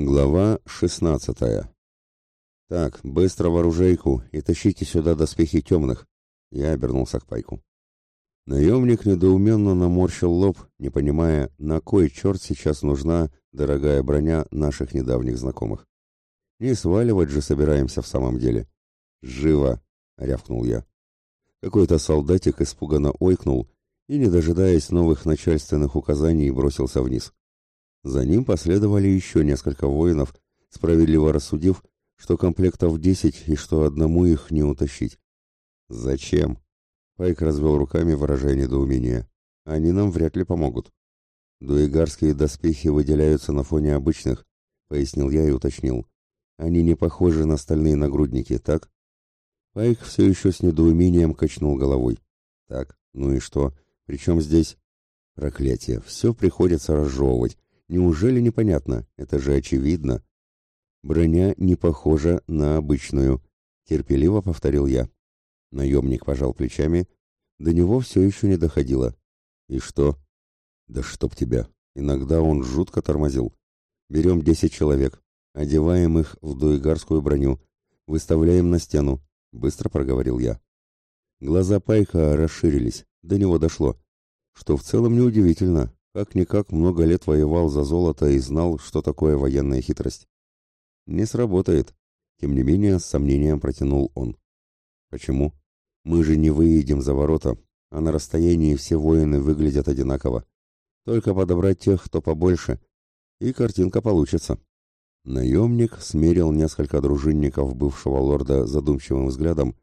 Глава шестнадцатая. «Так, быстро в и тащите сюда доспехи темных!» Я обернулся к Пайку. Наемник недоуменно наморщил лоб, не понимая, на кой черт сейчас нужна дорогая броня наших недавних знакомых. Не сваливать же собираемся в самом деле. «Живо!» — рявкнул я. Какой-то солдатик испуганно ойкнул и, не дожидаясь новых начальственных указаний, бросился вниз. За ним последовали еще несколько воинов, справедливо рассудив, что комплектов десять и что одному их не утащить. «Зачем?» Пайк развел руками выражение недоумения. «Они нам вряд ли помогут». «Дуэгарские доспехи выделяются на фоне обычных», — пояснил я и уточнил. «Они не похожи на стальные нагрудники, так?» Пайк все еще с недоумением качнул головой. «Так, ну и что? Причем здесь...» «Проклятие, все приходится разжевывать. Неужели непонятно? Это же очевидно. Броня не похожа на обычную, терпеливо повторил я. Наемник пожал плечами. До него все еще не доходило. И что? Да чтоб тебя. Иногда он жутко тормозил. Берем десять человек, одеваем их в дуэгарскую броню, выставляем на стену, быстро проговорил я. Глаза Пайка расширились, до него дошло, что в целом неудивительно, как-никак много лет воевал за золото и знал, что такое военная хитрость. Не сработает. Тем не менее, с сомнением протянул он. Почему? Мы же не выедем за ворота, а на расстоянии все воины выглядят одинаково. Только подобрать тех, кто побольше, и картинка получится. Наемник смерил несколько дружинников бывшего лорда задумчивым взглядом,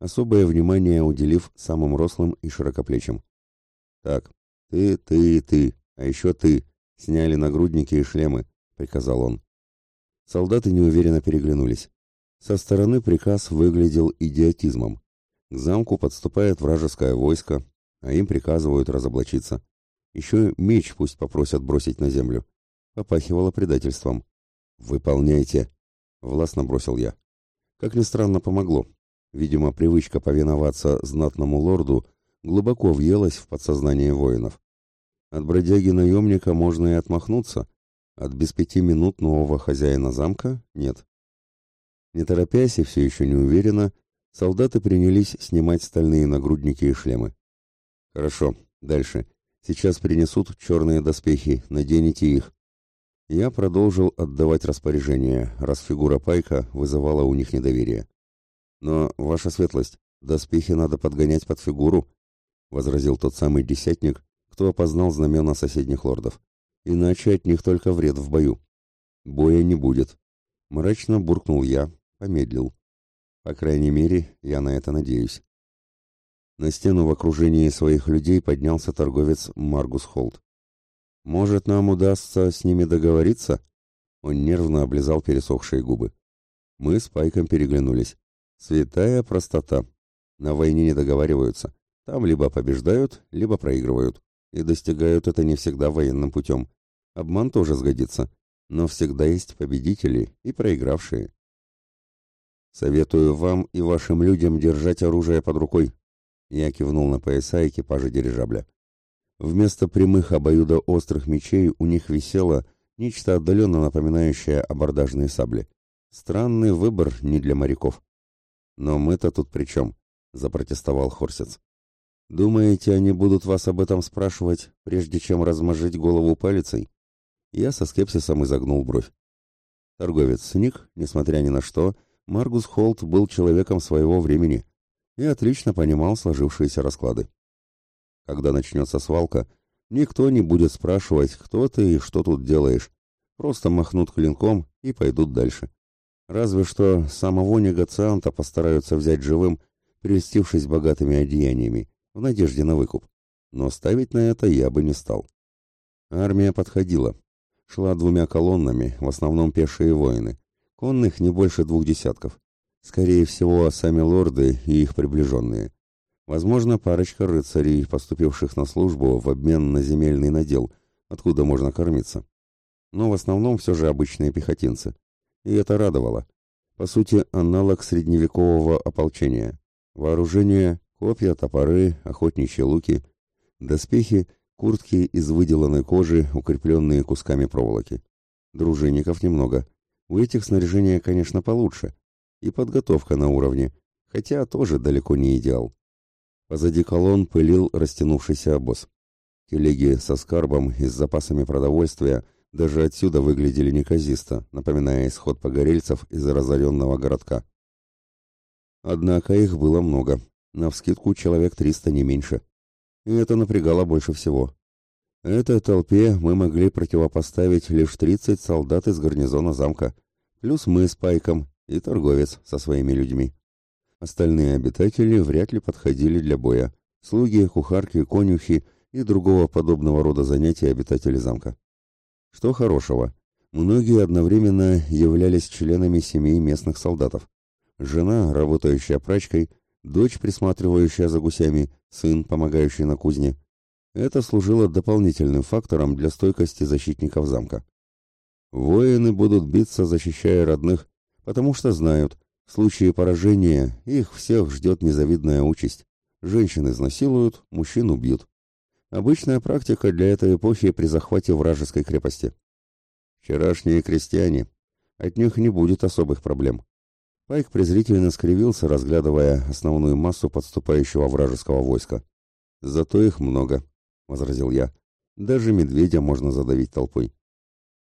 особое внимание уделив самым рослым и широкоплечим. Так, «Ты, ты и ты, а еще ты, сняли нагрудники и шлемы», — приказал он. Солдаты неуверенно переглянулись. Со стороны приказ выглядел идиотизмом. К замку подступает вражеское войско, а им приказывают разоблачиться. Еще меч пусть попросят бросить на землю. Попахивало предательством. «Выполняйте!» — властно бросил я. Как ни странно, помогло. Видимо, привычка повиноваться знатному лорду глубоко въелась в подсознание воинов. От бродяги-наемника можно и отмахнуться, от без пяти минут нового хозяина замка нет. Не торопясь и все еще не уверенно, солдаты принялись снимать стальные нагрудники и шлемы. «Хорошо, дальше. Сейчас принесут черные доспехи, наденете их». Я продолжил отдавать распоряжения, раз фигура Пайка вызывала у них недоверие. «Но, ваша светлость, доспехи надо подгонять под фигуру», — возразил тот самый десятник, кто опознал знамена соседних лордов. «Иначе от них только вред в бою». «Боя не будет», — мрачно буркнул я, помедлил. «По крайней мере, я на это надеюсь». На стену в окружении своих людей поднялся торговец Маргус Холт. «Может, нам удастся с ними договориться?» Он нервно облизал пересохшие губы. Мы с Пайком переглянулись. «Святая простота. На войне не договариваются. Там либо побеждают, либо проигрывают. И достигают это не всегда военным путем. Обман тоже сгодится. Но всегда есть победители и проигравшие. Советую вам и вашим людям держать оружие под рукой. Я кивнул на пояса экипажа дирижабля. Вместо прямых обоюдоострых мечей у них висело нечто отдаленно напоминающее абордажные сабли. Странный выбор не для моряков. Но мы-то тут при чем? Запротестовал Хорсец. Думаете, они будут вас об этом спрашивать, прежде чем размажить голову палицей? Я со скепсисом изогнул бровь. Торговец сник, несмотря ни на что, Маргус Холт был человеком своего времени и отлично понимал сложившиеся расклады. Когда начнется свалка, никто не будет спрашивать, кто ты и что тут делаешь. Просто махнут клинком и пойдут дальше. Разве что самого негацианта постараются взять живым, прельстившись богатыми одеяниями в надежде на выкуп. Но ставить на это я бы не стал. Армия подходила. Шла двумя колоннами, в основном пешие воины. Конных не больше двух десятков. Скорее всего, сами лорды и их приближенные. Возможно, парочка рыцарей, поступивших на службу в обмен на земельный надел, откуда можно кормиться. Но в основном все же обычные пехотинцы. И это радовало. По сути, аналог средневекового ополчения. Вооружение Копья, топоры, охотничьи луки, доспехи, куртки из выделанной кожи, укрепленные кусками проволоки. дружинников немного. У этих снаряжение, конечно, получше. И подготовка на уровне, хотя тоже далеко не идеал. Позади колонн пылил растянувшийся обоз. Телеги со скарбом и с запасами продовольствия даже отсюда выглядели неказисто, напоминая исход погорельцев из разоренного городка. Однако их было много, навскидку человек триста не меньше. И это напрягало больше всего. Этой толпе мы могли противопоставить лишь тридцать солдат из гарнизона замка, плюс мы с Пайком и торговец со своими людьми. Остальные обитатели вряд ли подходили для боя. Слуги, кухарки, конюхи и другого подобного рода занятий обитатели замка. Что хорошего, многие одновременно являлись членами семей местных солдатов. Жена, работающая прачкой, дочь, присматривающая за гусями, сын, помогающий на кузне. Это служило дополнительным фактором для стойкости защитников замка. Воины будут биться, защищая родных, потому что знают, в случае поражения их всех ждет незавидная участь. Женщин изнасилуют, мужчин убьют. Обычная практика для этой эпохи при захвате вражеской крепости. Вчерашние крестьяне. От них не будет особых проблем. Пайк презрительно скривился, разглядывая основную массу подступающего вражеского войска. «Зато их много», — возразил я. «Даже медведя можно задавить толпой».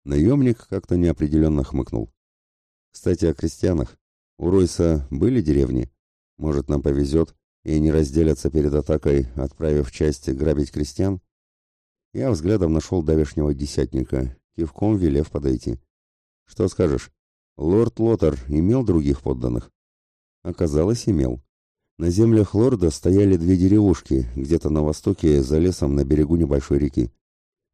Наемник как-то неопределенно хмыкнул. «Кстати, о крестьянах. У Ройса были деревни? Может, нам повезет, и они разделятся перед атакой, отправив части грабить крестьян? Я взглядом нашел давешнего десятника, кивком велев подойти. Что скажешь? Лорд Лотар имел других подданных? Оказалось, имел. На землях лорда стояли две деревушки, где-то на востоке, за лесом на берегу небольшой реки.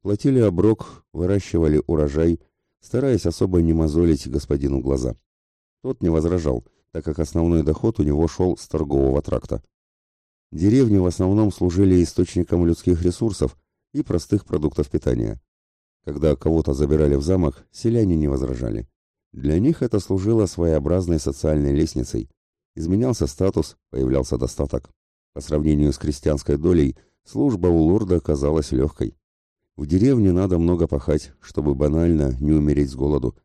Платили оброк, выращивали урожай, стараясь особо не мозолить господину глаза. Тот не возражал, так как основной доход у него шел с торгового тракта. Деревни в основном служили источником людских ресурсов и простых продуктов питания. Когда кого-то забирали в замок, селяне не возражали. Для них это служило своеобразной социальной лестницей. Изменялся статус, появлялся достаток. По сравнению с крестьянской долей, служба у лорда казалась легкой. В деревне надо много пахать, чтобы банально не умереть с голоду,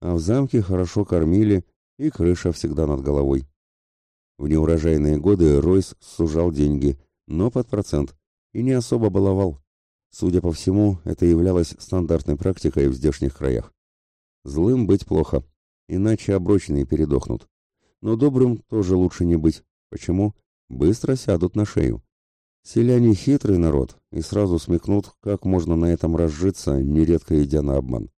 а в замке хорошо кормили и крыша всегда над головой. В неурожайные годы Ройс сужал деньги, но под процент, и не особо баловал. Судя по всему, это являлось стандартной практикой в здешних краях. Злым быть плохо, иначе оброчные передохнут. Но добрым тоже лучше не быть. Почему? Быстро сядут на шею. Селяне хитрый народ и сразу смекнут, как можно на этом разжиться, нередко идя на обман.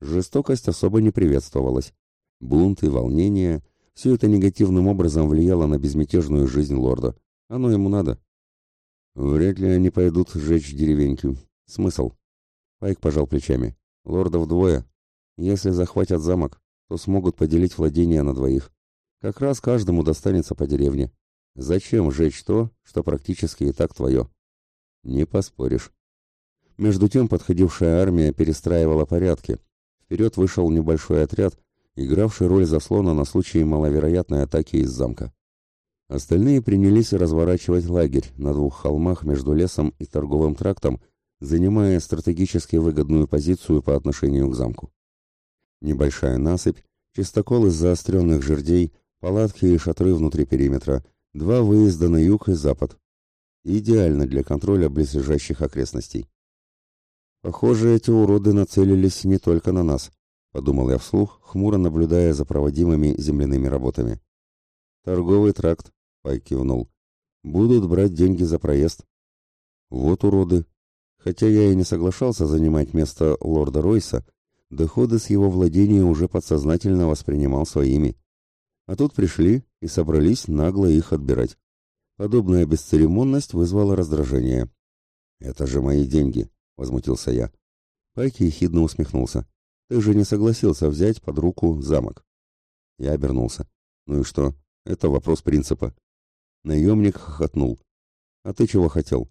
Жестокость особо не приветствовалась. Бунт и волнение – все это негативным образом влияло на безмятежную жизнь лорда. Оно ему надо. Вряд ли они пойдут сжечь деревеньку. Смысл? Пайк пожал плечами. Лордов двое. Если захватят замок, то смогут поделить владения на двоих. Как раз каждому достанется по деревне. Зачем сжечь то, что практически и так твое? Не поспоришь. Между тем подходившая армия перестраивала порядки. Вперед вышел небольшой отряд, игравший роль заслона на случай маловероятной атаки из замка. Остальные принялись разворачивать лагерь на двух холмах между лесом и торговым трактом, занимая стратегически выгодную позицию по отношению к замку. Небольшая насыпь, чистокол из заостренных жердей, палатки и шатры внутри периметра, два выезда на юг и запад. Идеально для контроля близлежащих окрестностей. Похоже, эти уроды нацелились не только на нас, подумал я вслух, хмуро наблюдая за проводимыми земляными работами. Торговый тракт, Пай кивнул. Будут брать деньги за проезд. Вот уроды. Хотя я и не соглашался занимать место лорда Ройса, доходы с его владения уже подсознательно воспринимал своими. А тут пришли и собрались нагло их отбирать. Подобная бесцеремонность вызвала раздражение. «Это же мои деньги», — возмутился я. Пайки ехидно усмехнулся. Ты же не согласился взять под руку замок. Я обернулся. Ну и что? Это вопрос принципа. Наемник хохотнул. А ты чего хотел?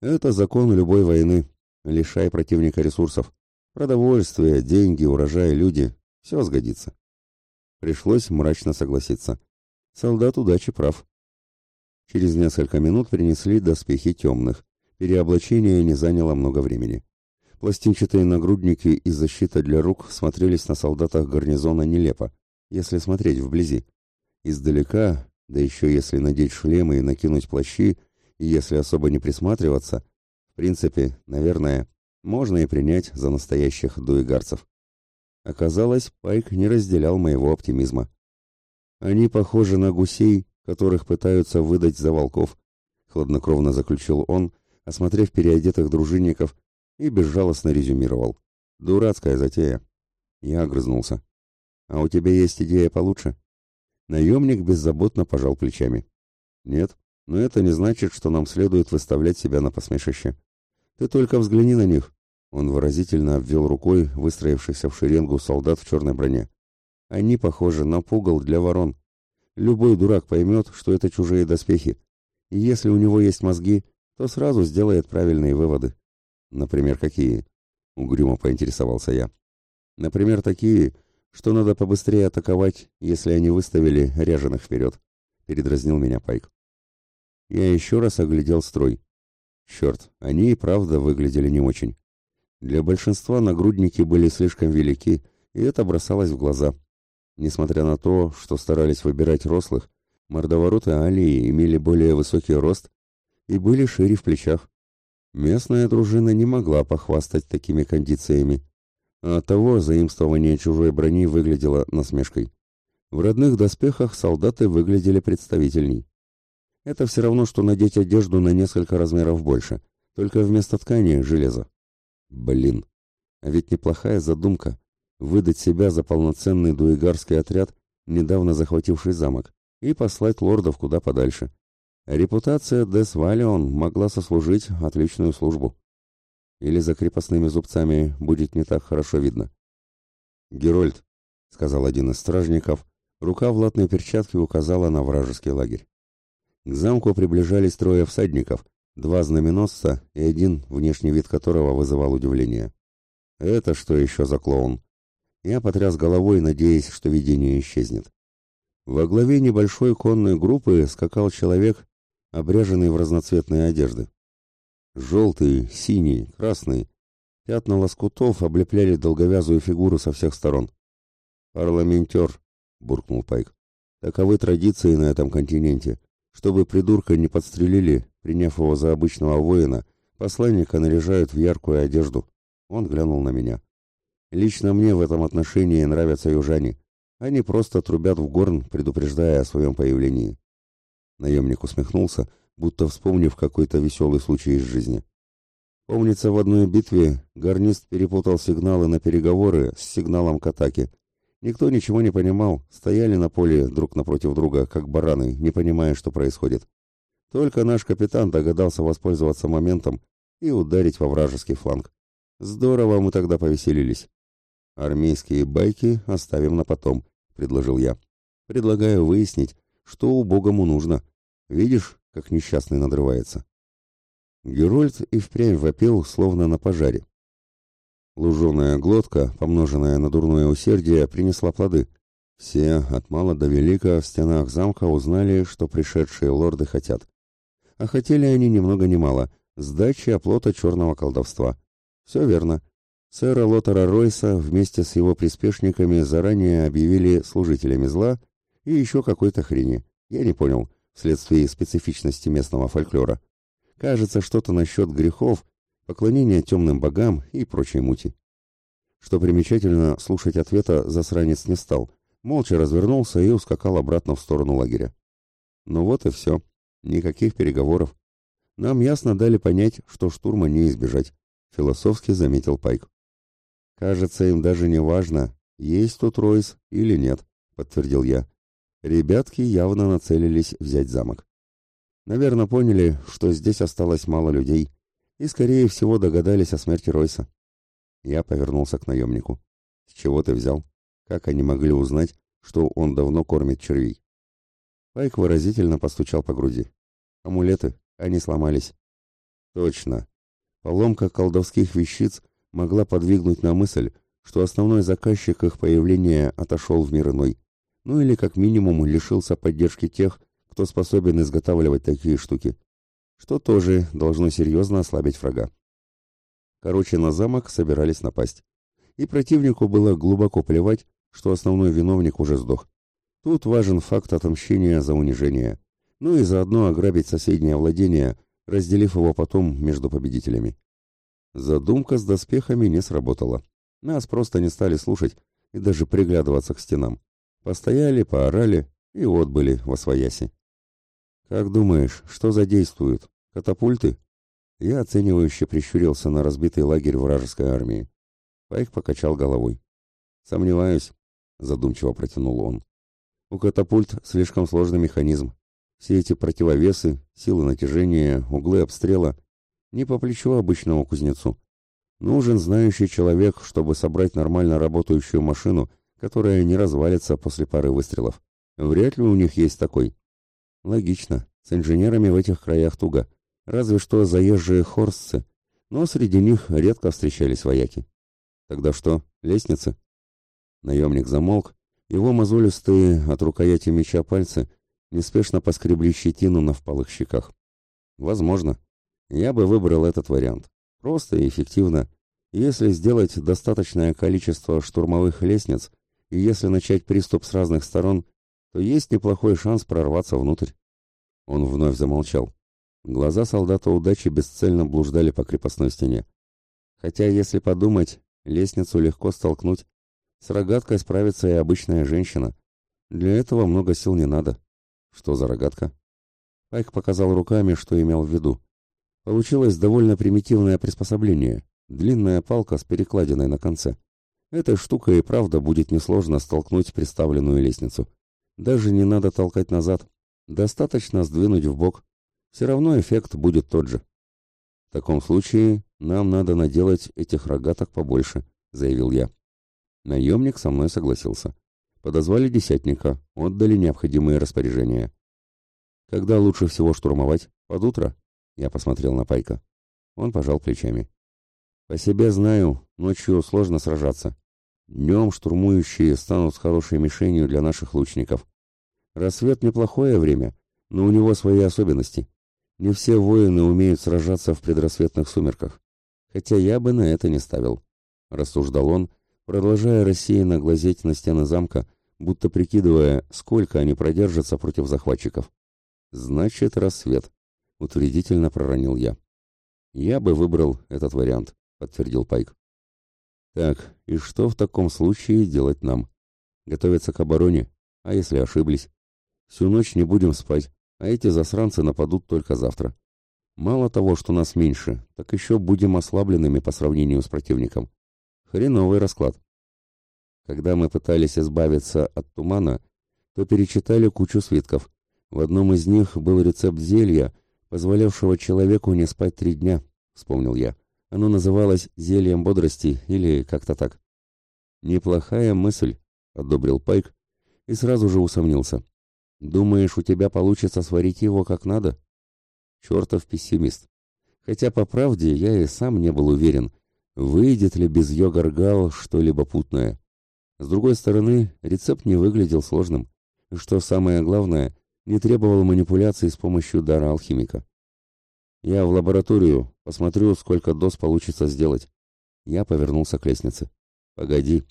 Это закон любой войны. Лишай противника ресурсов. Продовольствие, деньги, урожай, люди. Все сгодится. Пришлось мрачно согласиться. Солдат удачи прав. Через несколько минут принесли доспехи темных. Переоблачение не заняло много времени. Пластинчатые нагрудники и защита для рук смотрелись на солдатах гарнизона нелепо, если смотреть вблизи. Издалека, да еще если надеть шлемы и накинуть плащи, и если особо не присматриваться, в принципе, наверное, можно и принять за настоящих дуэгарцев. Оказалось, Пайк не разделял моего оптимизма. Они похожи на гусей, которых пытаются выдать за волков, хладнокровно заключил он, осмотрев переодетых дружинников и безжалостно резюмировал. Дурацкая затея. Я огрызнулся. А у тебя есть идея получше? Наемник беззаботно пожал плечами. Нет, но это не значит, что нам следует выставлять себя на посмешище. Ты только взгляни на них. Он выразительно обвел рукой выстроившихся в шеренгу солдат в черной броне. Они похожи на пугал для ворон. Любой дурак поймет, что это чужие доспехи. И если у него есть мозги, то сразу сделает правильные выводы. Например, какие? Угрюмо поинтересовался я. Например, такие, что надо побыстрее атаковать, если они выставили ряженых вперед. Передразнил меня Пайк. Я еще раз оглядел строй. Черт, они и правда выглядели не очень. Для большинства нагрудники были слишком велики, и это бросалось в глаза. Несмотря на то, что старались выбирать рослых, мордовороты Алии имели более высокий рост и были шире в плечах. Местная дружина не могла похвастать такими кондициями, а оттого заимствование чужой брони выглядело насмешкой. В родных доспехах солдаты выглядели представительней. Это все равно, что надеть одежду на несколько размеров больше, только вместо ткани – железо. Блин, а ведь неплохая задумка – выдать себя за полноценный дуэгарский отряд, недавно захвативший замок, и послать лордов куда подальше. Репутация Дес Валион могла сослужить отличную службу. Или за крепостными зубцами будет не так хорошо видно. «Герольд», — сказал один из стражников, рука в латной перчатке указала на вражеский лагерь. К замку приближались трое всадников, два знаменосца и один, внешний вид которого вызывал удивление. «Это что еще за клоун?» Я потряс головой, надеясь, что видение исчезнет. Во главе небольшой конной группы скакал человек обряженный в разноцветные одежды. Желтый, синий, красный. Пятна лоскутов облепляли долговязую фигуру со всех сторон. «Парламентер», — буркнул Пайк. «Таковы традиции на этом континенте. Чтобы придурка не подстрелили, приняв его за обычного воина, посланника наряжают в яркую одежду». Он глянул на меня. «Лично мне в этом отношении нравятся южане. Они просто трубят в горн, предупреждая о своем появлении. Наемник усмехнулся, будто вспомнив какой-то веселый случай из жизни. Помнится, в одной битве гарнист перепутал сигналы на переговоры с сигналом к атаке. Никто ничего не понимал, стояли на поле друг напротив друга, как бараны, не понимая, что происходит. Только наш капитан догадался воспользоваться моментом и ударить во вражеский фланг. Здорово мы тогда повеселились. Армейские байки оставим на потом, предложил я. Предлагаю выяснить, что убогому нужно. Видишь, как несчастный надрывается? Герольд и впрямь вопил, словно на пожаре. Луженая глотка, помноженная на дурное усердие, принесла плоды. Все, от мала до велика, в стенах замка узнали, что пришедшие лорды хотят. А хотели они ни много ни мало — сдачи оплота черного колдовства. Все верно. Сэра Лотера Ройса вместе с его приспешниками заранее объявили служителями зла и еще какой-то хрени. Я не понял — вследствие специфичности местного фольклора. Кажется, что-то насчет грехов, поклонения темным богам и прочей мути. Что примечательно, слушать ответа засранец не стал, молча развернулся и ускакал обратно в сторону лагеря. Ну вот и все. Никаких переговоров. Нам ясно дали понять, что штурма не избежать, философски заметил Пайк. Кажется, им даже не важно, есть тут Ройс или нет, подтвердил я. Ребятки явно нацелились взять замок. Наверное, поняли, что здесь осталось мало людей, и, скорее всего, догадались о смерти Ройса. Я повернулся к наемнику. «С чего ты взял? Как они могли узнать, что он давно кормит червей?» Пайк выразительно постучал по груди. «Амулеты, они сломались». «Точно. Поломка колдовских вещиц могла подвигнуть на мысль, что основной заказчик их появления отошел в мир иной ну или как минимум лишился поддержки тех, кто способен изготавливать такие штуки, что тоже должно серьезно ослабить врага. Короче, на замок собирались напасть. И противнику было глубоко плевать, что основной виновник уже сдох. Тут важен факт отомщения за унижение. Ну и заодно ограбить соседнее владение, разделив его потом между победителями. Задумка с доспехами не сработала. Нас просто не стали слушать и даже приглядываться к стенам. Постояли, поорали и отбыли во свояси. «Как думаешь, что задействуют? Катапульты?» Я оценивающе прищурился на разбитый лагерь вражеской армии. Пайк покачал головой. «Сомневаюсь», — задумчиво протянул он. «У катапульт слишком сложный механизм. Все эти противовесы, силы натяжения, углы обстрела не по плечу обычному кузнецу. Нужен знающий человек, чтобы собрать нормально работающую машину, которая не развалится после пары выстрелов. Вряд ли у них есть такой. Логично. С инженерами в этих краях туго. Разве что заезжие хорсцы. Но среди них редко встречались вояки. Тогда что, лестницы? Наемник замолк. Его мозолистые от рукояти меча пальцы неспешно поскребли щетину на впалых щеках. Возможно. Я бы выбрал этот вариант. Просто и эффективно. Если сделать достаточное количество штурмовых лестниц, и если начать приступ с разных сторон, то есть неплохой шанс прорваться внутрь. Он вновь замолчал. Глаза солдата удачи бесцельно блуждали по крепостной стене. Хотя, если подумать, лестницу легко столкнуть. С рогаткой справится и обычная женщина. Для этого много сил не надо. Что за рогатка? Пайк показал руками, что имел в виду. Получилось довольно примитивное приспособление. Длинная палка с перекладиной на конце. Этой штукой и правда будет несложно столкнуть приставленную лестницу. Даже не надо толкать назад. Достаточно сдвинуть в бок. Все равно эффект будет тот же. В таком случае нам надо наделать этих рогаток побольше, заявил я. Наемник со мной согласился. Подозвали десятника, отдали необходимые распоряжения. Когда лучше всего штурмовать? Под утро? Я посмотрел на Пайка. Он пожал плечами. По себе знаю, ночью сложно сражаться. Днем штурмующие станут хорошей мишенью для наших лучников. Рассвет неплохое время, но у него свои особенности. Не все воины умеют сражаться в предрассветных сумерках. Хотя я бы на это не ставил. Рассуждал он, продолжая рассеянно глазеть на стены замка, будто прикидывая, сколько они продержатся против захватчиков. Значит, рассвет утвердительно проронил я. Я бы выбрал этот вариант, подтвердил Пайк. Так, и что в таком случае делать нам? Готовиться к обороне? А если ошиблись? Всю ночь не будем спать, а эти засранцы нападут только завтра. Мало того, что нас меньше, так еще будем ослабленными по сравнению с противником. Хреновый расклад. Когда мы пытались избавиться от тумана, то перечитали кучу свитков. В одном из них был рецепт зелья, позволявшего человеку не спать три дня, вспомнил я. Оно называлось зельем бодрости или как-то так. Неплохая мысль, одобрил Пайк и сразу же усомнился. Думаешь, у тебя получится сварить его как надо? Чертов пессимист. Хотя, по правде, я и сам не был уверен, выйдет ли без йогаргал что-либо путное. С другой стороны, рецепт не выглядел сложным. Что самое главное, не требовал манипуляций с помощью дара алхимика. Я в лабораторию, посмотрю, сколько доз получится сделать. Я повернулся к лестнице. Погоди.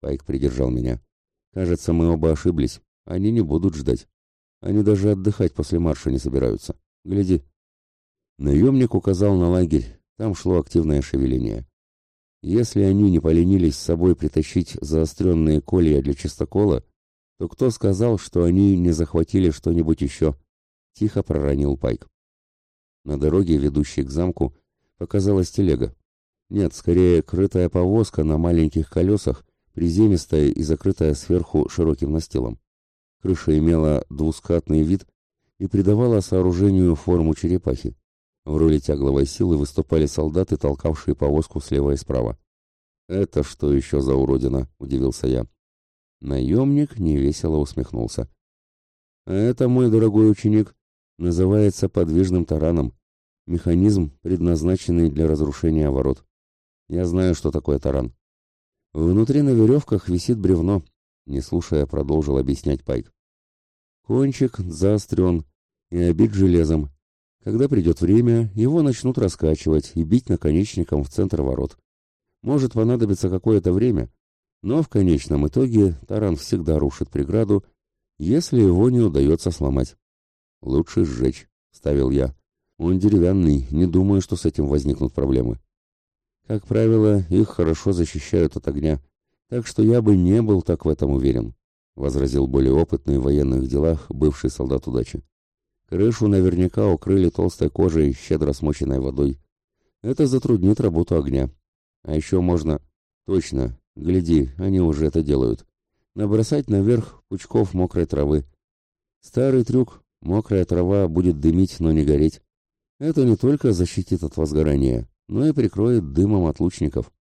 Пайк придержал меня. Кажется, мы оба ошиблись. Они не будут ждать. Они даже отдыхать после марша не собираются. Гляди. Наемник указал на лагерь. Там шло активное шевеление. Если они не поленились с собой притащить заостренные колья для чистокола, то кто сказал, что они не захватили что-нибудь еще? Тихо проронил Пайк. На дороге, ведущей к замку, показалась телега. Нет, скорее крытая повозка на маленьких колесах, приземистая и закрытая сверху широким настилом. Крыша имела двускатный вид и придавала сооружению форму черепахи. В роли тягловой силы выступали солдаты, толкавшие повозку слева и справа. «Это что еще за уродина?» – удивился я. Наемник невесело усмехнулся. это, мой дорогой ученик, называется подвижным тараном. Механизм, предназначенный для разрушения ворот. Я знаю, что такое таран. Внутри на веревках висит бревно, не слушая, продолжил объяснять Пайк. Кончик заострен и обит железом. Когда придет время, его начнут раскачивать и бить наконечником в центр ворот. Может понадобиться какое-то время, но в конечном итоге таран всегда рушит преграду, если его не удается сломать. «Лучше сжечь», — ставил я. «Он деревянный, не думаю, что с этим возникнут проблемы». Как правило, их хорошо защищают от огня, так что я бы не был так в этом уверен, — возразил более опытный в военных делах бывший солдат удачи. Крышу наверняка укрыли толстой кожей, щедро смоченной водой. Это затруднит работу огня. А еще можно... Точно, гляди, они уже это делают. Набросать наверх пучков мокрой травы. Старый трюк, мокрая трава будет дымить, но не гореть. Это не только защитит от возгорания, но и прикроет дымом от лучников.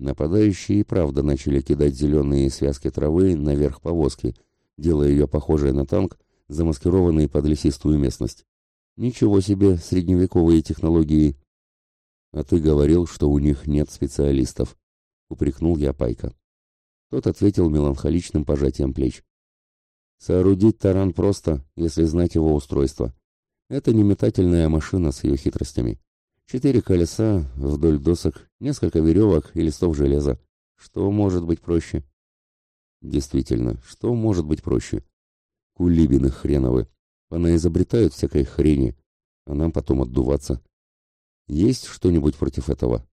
Нападающие и правда начали кидать зеленые связки травы наверх повозки, делая ее похожей на танк, замаскированный под лесистую местность. Ничего себе средневековые технологии. А ты говорил, что у них нет специалистов, упрекнул я Пайка. Тот ответил меланхоличным пожатием плеч. Соорудить таран просто, если знать его устройство. Это не метательная машина с ее хитростями. Четыре колеса вдоль досок, несколько веревок и листов железа. Что может быть проще? Действительно, что может быть проще? Кулибины хреновы. Понаизобретают всякой хрени, а нам потом отдуваться. Есть что-нибудь против этого?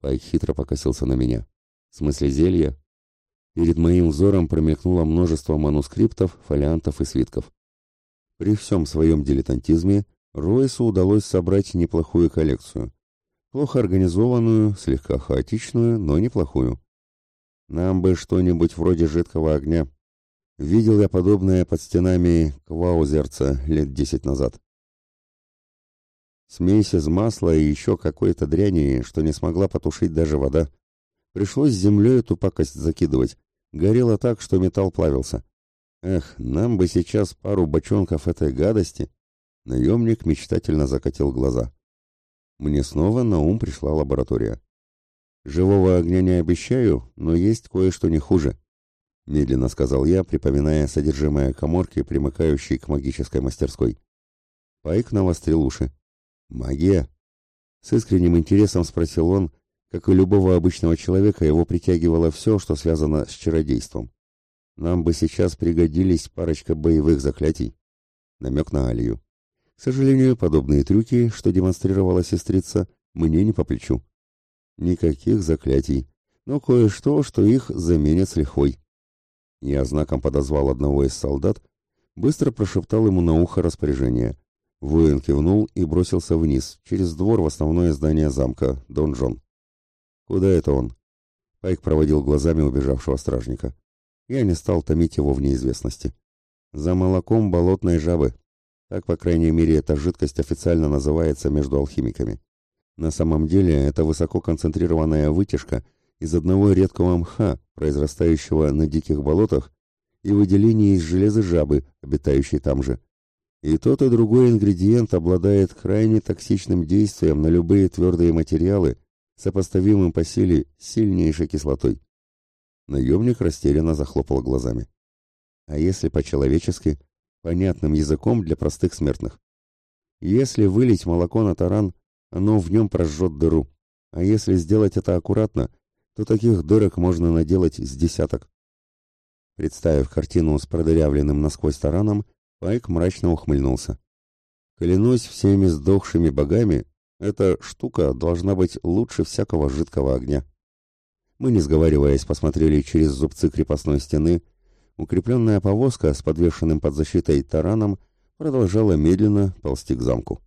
Пайк хитро покосился на меня. В смысле зелья? Перед моим взором промелькнуло множество манускриптов, фолиантов и свитков. При всем своем дилетантизме Ройсу удалось собрать неплохую коллекцию. Плохо организованную, слегка хаотичную, но неплохую. Нам бы что-нибудь вроде жидкого огня. Видел я подобное под стенами Кваузерца лет десять назад. Смесь из масла и еще какой-то дряни, что не смогла потушить даже вода. Пришлось землей эту пакость закидывать. Горело так, что металл плавился. Эх, нам бы сейчас пару бочонков этой гадости. Наемник мечтательно закатил глаза. Мне снова на ум пришла лаборатория. «Живого огня не обещаю, но есть кое-что не хуже», — медленно сказал я, припоминая содержимое коморки, примыкающей к магической мастерской. Пайк навострил уши. «Магия?» С искренним интересом спросил он, как и любого обычного человека, его притягивало все, что связано с чародейством. «Нам бы сейчас пригодились парочка боевых заклятий». Намек на Алию. К сожалению, подобные трюки, что демонстрировала сестрица, мне не по плечу. Никаких заклятий, но кое-что, что их заменят с лихвой. Я знаком подозвал одного из солдат, быстро прошептал ему на ухо распоряжение. Воин кивнул и бросился вниз, через двор в основное здание замка, донжон. «Куда это он?» Пайк проводил глазами убежавшего стражника. Я не стал томить его в неизвестности. «За молоком болотной жабы», так, по крайней мере, эта жидкость официально называется между алхимиками. На самом деле, это высоко концентрированная вытяжка из одного редкого мха, произрастающего на диких болотах, и выделение из железа жабы, обитающей там же. И тот и другой ингредиент обладает крайне токсичным действием на любые твердые материалы, сопоставимым по силе сильнейшей кислотой. Наемник растерянно захлопал глазами. А если по-человечески, понятным языком для простых смертных. Если вылить молоко на таран, оно в нем прожжет дыру, а если сделать это аккуратно, то таких дырок можно наделать с десяток. Представив картину с продырявленным насквозь тараном, Пайк мрачно ухмыльнулся. Клянусь всеми сдохшими богами, эта штука должна быть лучше всякого жидкого огня. Мы, не сговариваясь, посмотрели через зубцы крепостной стены Укрепленная повозка с подвешенным под защитой тараном продолжала медленно ползти к замку.